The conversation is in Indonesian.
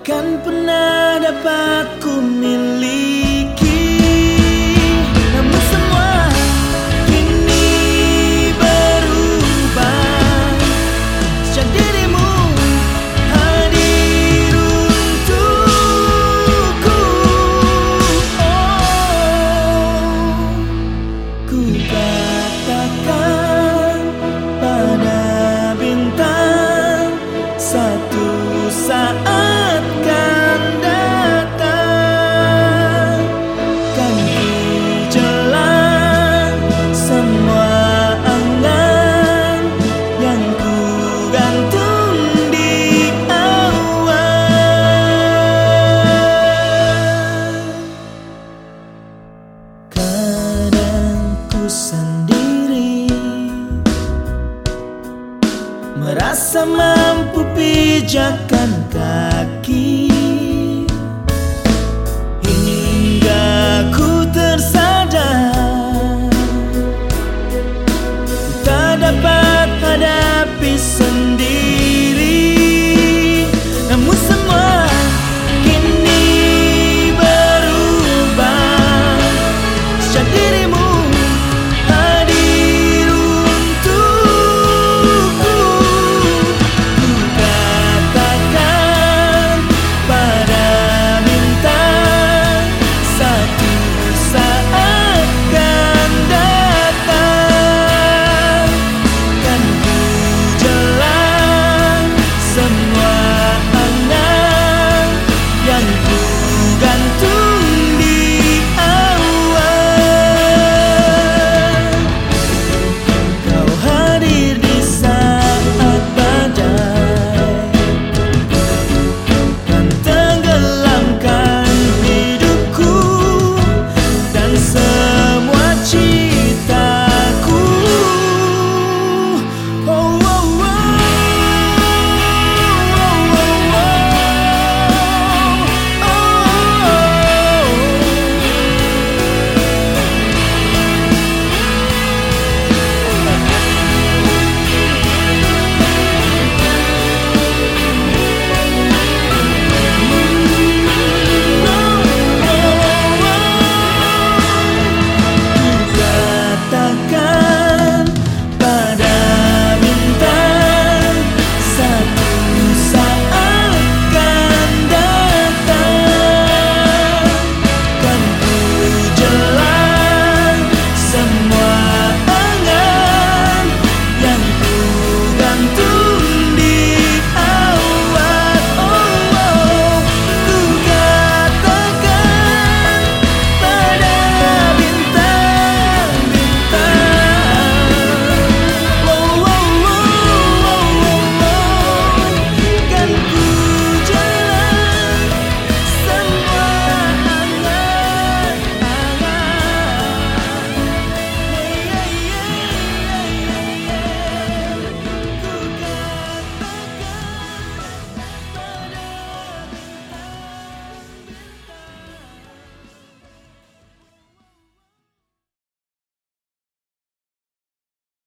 Takkan pernah dapat ku milih Merasa mampu pijakan kaki.